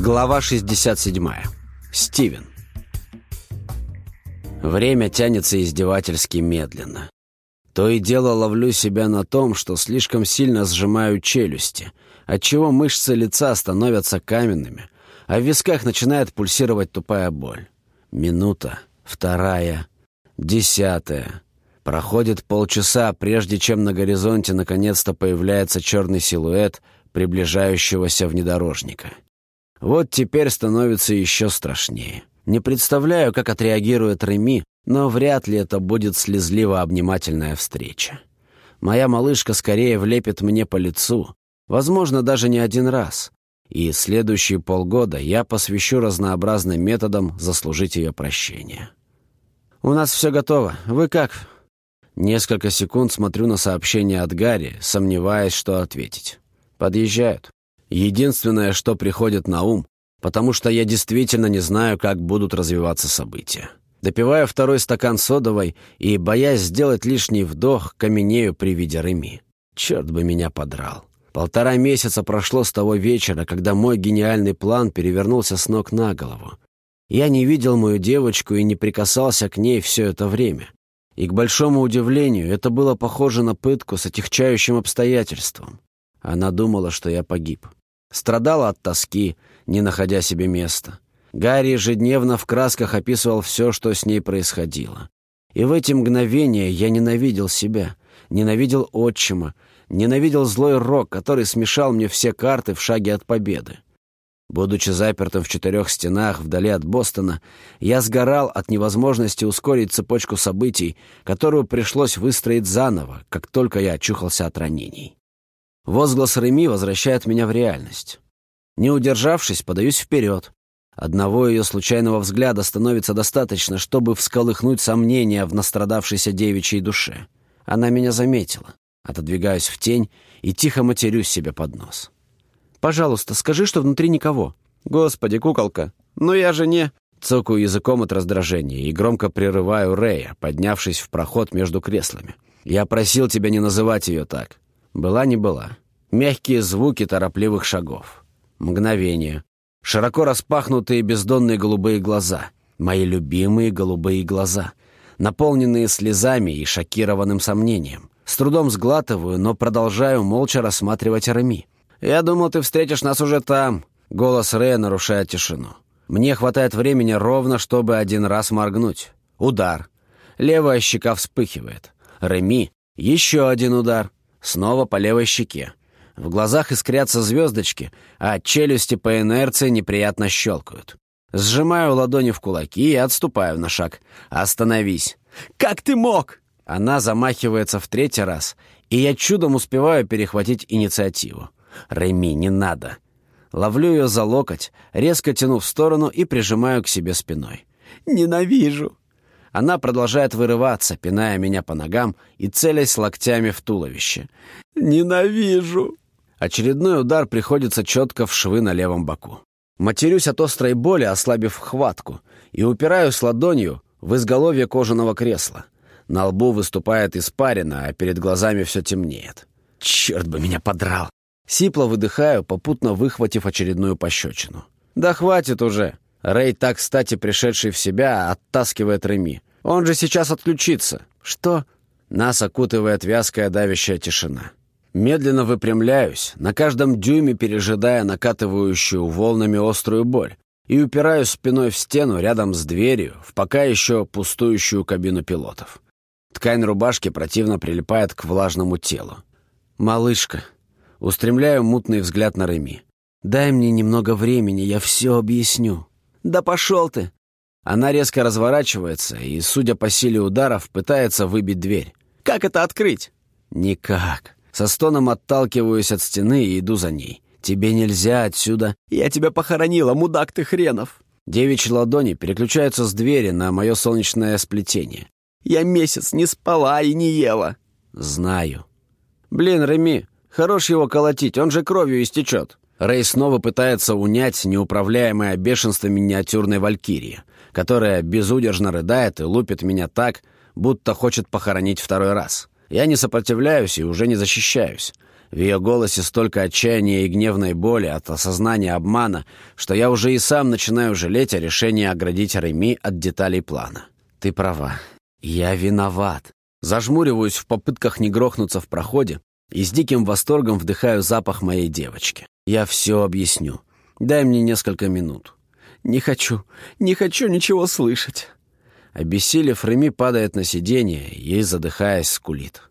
Глава 67. Стивен. Время тянется издевательски медленно. То и дело ловлю себя на том, что слишком сильно сжимаю челюсти, отчего мышцы лица становятся каменными, а в висках начинает пульсировать тупая боль. Минута, вторая, десятая. Проходит полчаса, прежде чем на горизонте наконец-то появляется черный силуэт приближающегося внедорожника. Вот теперь становится еще страшнее. Не представляю, как отреагирует Реми, но вряд ли это будет слезливо-обнимательная встреча. Моя малышка скорее влепит мне по лицу, возможно, даже не один раз. И следующие полгода я посвящу разнообразным методам заслужить ее прощение. «У нас все готово. Вы как?» Несколько секунд смотрю на сообщение от Гарри, сомневаясь, что ответить. Подъезжают. Единственное, что приходит на ум, потому что я действительно не знаю, как будут развиваться события. Допиваю второй стакан содовой и, боясь сделать лишний вдох, каменею при виде Реми. Черт бы меня подрал. Полтора месяца прошло с того вечера, когда мой гениальный план перевернулся с ног на голову. Я не видел мою девочку и не прикасался к ней все это время. И, к большому удивлению, это было похоже на пытку с отягчающим обстоятельством. Она думала, что я погиб. Страдала от тоски, не находя себе места. Гарри ежедневно в красках описывал все, что с ней происходило. И в эти мгновения я ненавидел себя, ненавидел отчима, ненавидел злой рок, который смешал мне все карты в шаге от победы. Будучи запертым в четырех стенах вдали от Бостона, я сгорал от невозможности ускорить цепочку событий, которую пришлось выстроить заново, как только я очухался от ранений. Возглас Реми возвращает меня в реальность. Не удержавшись, подаюсь вперед. Одного ее случайного взгляда становится достаточно, чтобы всколыхнуть сомнения в настрадавшейся девичьей душе. Она меня заметила. Отодвигаюсь в тень и тихо матерюсь себе под нос. «Пожалуйста, скажи, что внутри никого». «Господи, куколка, ну я же не...» Цокаю языком от раздражения и громко прерываю Рэя, поднявшись в проход между креслами. «Я просил тебя не называть ее так. Была не была. Мягкие звуки торопливых шагов. Мгновение. Широко распахнутые бездонные голубые глаза. Мои любимые голубые глаза. Наполненные слезами и шокированным сомнением. С трудом сглатываю, но продолжаю молча рассматривать Реми. «Я думал, ты встретишь нас уже там», — голос Рэя нарушает тишину. Мне хватает времени ровно, чтобы один раз моргнуть. Удар. Левая щека вспыхивает. Реми. Еще один удар. Снова по левой щеке. В глазах искрятся звездочки, а челюсти по инерции неприятно щелкают. Сжимаю ладони в кулаки и отступаю на шаг. «Остановись!» «Как ты мог?» Она замахивается в третий раз, и я чудом успеваю перехватить инициативу. «Реми, не надо!» Ловлю ее за локоть, резко тяну в сторону и прижимаю к себе спиной. «Ненавижу!» Она продолжает вырываться, пиная меня по ногам и целясь локтями в туловище. «Ненавижу!» Очередной удар приходится четко в швы на левом боку. Матерюсь от острой боли, ослабив хватку, и упираюсь ладонью в изголовье кожаного кресла. На лбу выступает испарина, а перед глазами все темнеет. Черт бы меня подрал! Сипло выдыхаю, попутно выхватив очередную пощечину. «Да хватит уже!» Рэй, так кстати пришедший в себя, оттаскивает Реми. «Он же сейчас отключится!» «Что?» Нас окутывает вязкая давящая тишина. Медленно выпрямляюсь, на каждом дюйме пережидая накатывающую волнами острую боль, и упираюсь спиной в стену рядом с дверью в пока еще пустующую кабину пилотов. Ткань рубашки противно прилипает к влажному телу. «Малышка!» Устремляю мутный взгляд на Реми. «Дай мне немного времени, я все объясню». «Да пошел ты!» Она резко разворачивается и, судя по силе ударов, пытается выбить дверь. «Как это открыть?» «Никак». Со стоном отталкиваюсь от стены и иду за ней. «Тебе нельзя отсюда». «Я тебя похоронила, мудак ты хренов!» Девичьи ладони переключаются с двери на мое солнечное сплетение. «Я месяц не спала и не ела». «Знаю». «Блин, Реми, хорош его колотить, он же кровью истечет». Рэй снова пытается унять неуправляемое бешенство миниатюрной валькирии, которая безудержно рыдает и лупит меня так, будто хочет похоронить второй раз. Я не сопротивляюсь и уже не защищаюсь. В ее голосе столько отчаяния и гневной боли от осознания обмана, что я уже и сам начинаю жалеть о решении оградить Реми от деталей плана. Ты права. Я виноват. Зажмуриваюсь в попытках не грохнуться в проходе и с диким восторгом вдыхаю запах моей девочки. Я все объясню. Дай мне несколько минут. Не хочу, не хочу ничего слышать. Обессилев, Реми падает на сиденье и, задыхаясь, скулит.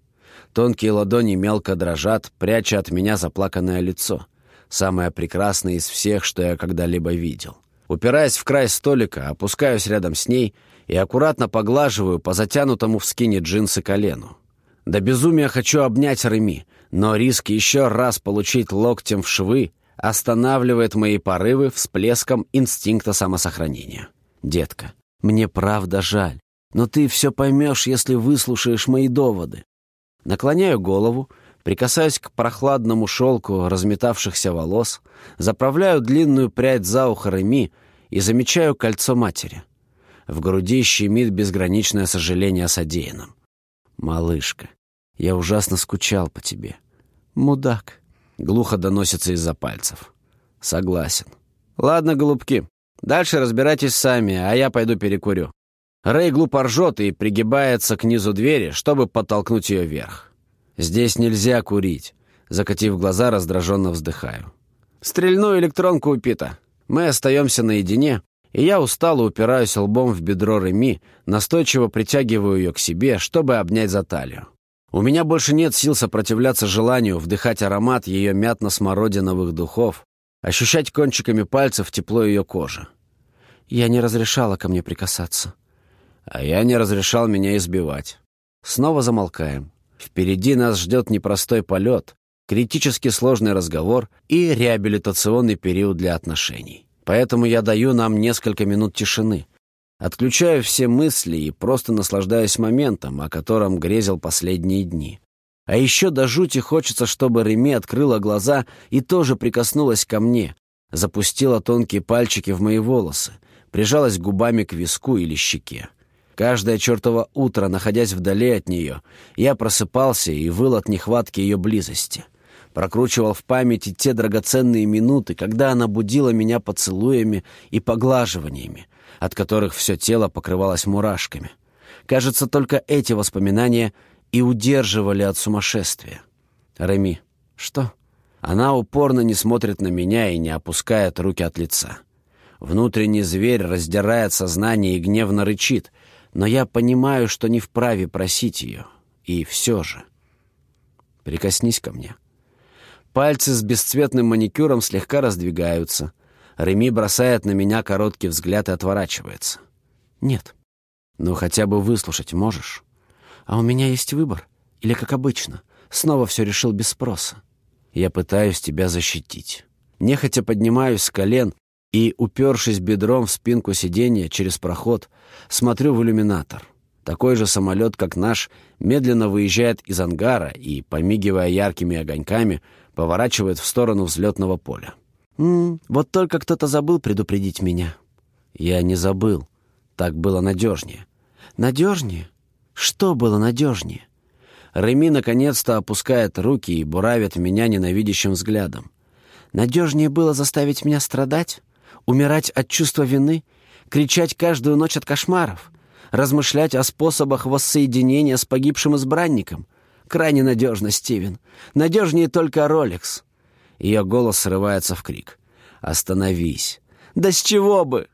Тонкие ладони мелко дрожат, пряча от меня заплаканное лицо. Самое прекрасное из всех, что я когда-либо видел. Упираясь в край столика, опускаюсь рядом с ней и аккуратно поглаживаю по затянутому в скине джинсы колену. До безумия хочу обнять Реми, но риск еще раз получить локтем в швы останавливает мои порывы всплеском инстинкта самосохранения. «Детка, мне правда жаль, но ты все поймешь, если выслушаешь мои доводы. Наклоняю голову, прикасаюсь к прохладному шелку разметавшихся волос, заправляю длинную прядь за ухо Реми и замечаю кольцо матери. В груди щемит безграничное сожаление о содеянном. «Малышка, я ужасно скучал по тебе». «Мудак», — глухо доносится из-за пальцев. «Согласен». «Ладно, голубки, дальше разбирайтесь сами, а я пойду перекурю». Рэй глупо ржет и пригибается к низу двери, чтобы подтолкнуть ее вверх. «Здесь нельзя курить», — закатив глаза, раздраженно вздыхаю. «Стрельну электронку у Пита. Мы остаемся наедине, и я устало упираюсь лбом в бедро Реми, настойчиво притягиваю ее к себе, чтобы обнять за талию. У меня больше нет сил сопротивляться желанию вдыхать аромат ее мятно-смородиновых духов, ощущать кончиками пальцев тепло ее кожи. Я не разрешала ко мне прикасаться. А я не разрешал меня избивать. Снова замолкаем. Впереди нас ждет непростой полет, критически сложный разговор и реабилитационный период для отношений. Поэтому я даю нам несколько минут тишины. Отключаю все мысли и просто наслаждаюсь моментом, о котором грезил последние дни. А еще до жути хочется, чтобы Реми открыла глаза и тоже прикоснулась ко мне, запустила тонкие пальчики в мои волосы, прижалась губами к виску или щеке. Каждое чертово утро, находясь вдали от нее, я просыпался и выл от нехватки ее близости. Прокручивал в памяти те драгоценные минуты, когда она будила меня поцелуями и поглаживаниями, от которых все тело покрывалось мурашками. Кажется, только эти воспоминания и удерживали от сумасшествия. Реми. Что? Она упорно не смотрит на меня и не опускает руки от лица. Внутренний зверь раздирает сознание и гневно рычит — но я понимаю, что не вправе просить ее. И все же. Прикоснись ко мне. Пальцы с бесцветным маникюром слегка раздвигаются. Реми бросает на меня короткий взгляд и отворачивается. Нет. Ну, хотя бы выслушать можешь? А у меня есть выбор. Или, как обычно, снова все решил без спроса. Я пытаюсь тебя защитить. Нехотя поднимаюсь с колен и, упершись бедром в спинку сиденья через проход, смотрю в иллюминатор. Такой же самолет, как наш, медленно выезжает из ангара и, помигивая яркими огоньками, поворачивает в сторону взлетного поля. «М -м, «Вот только кто-то забыл предупредить меня». «Я не забыл. Так было надежнее». «Надежнее? Что было надежнее?» Реми наконец-то опускает руки и буравит меня ненавидящим взглядом. «Надежнее было заставить меня страдать?» Умирать от чувства вины? Кричать каждую ночь от кошмаров? Размышлять о способах воссоединения с погибшим избранником? Крайне надежно, Стивен. Надежнее только Ролекс. Ее голос срывается в крик. «Остановись!» «Да с чего бы?»